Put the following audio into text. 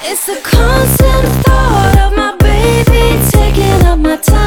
It's the constant thought of my baby taking up my time.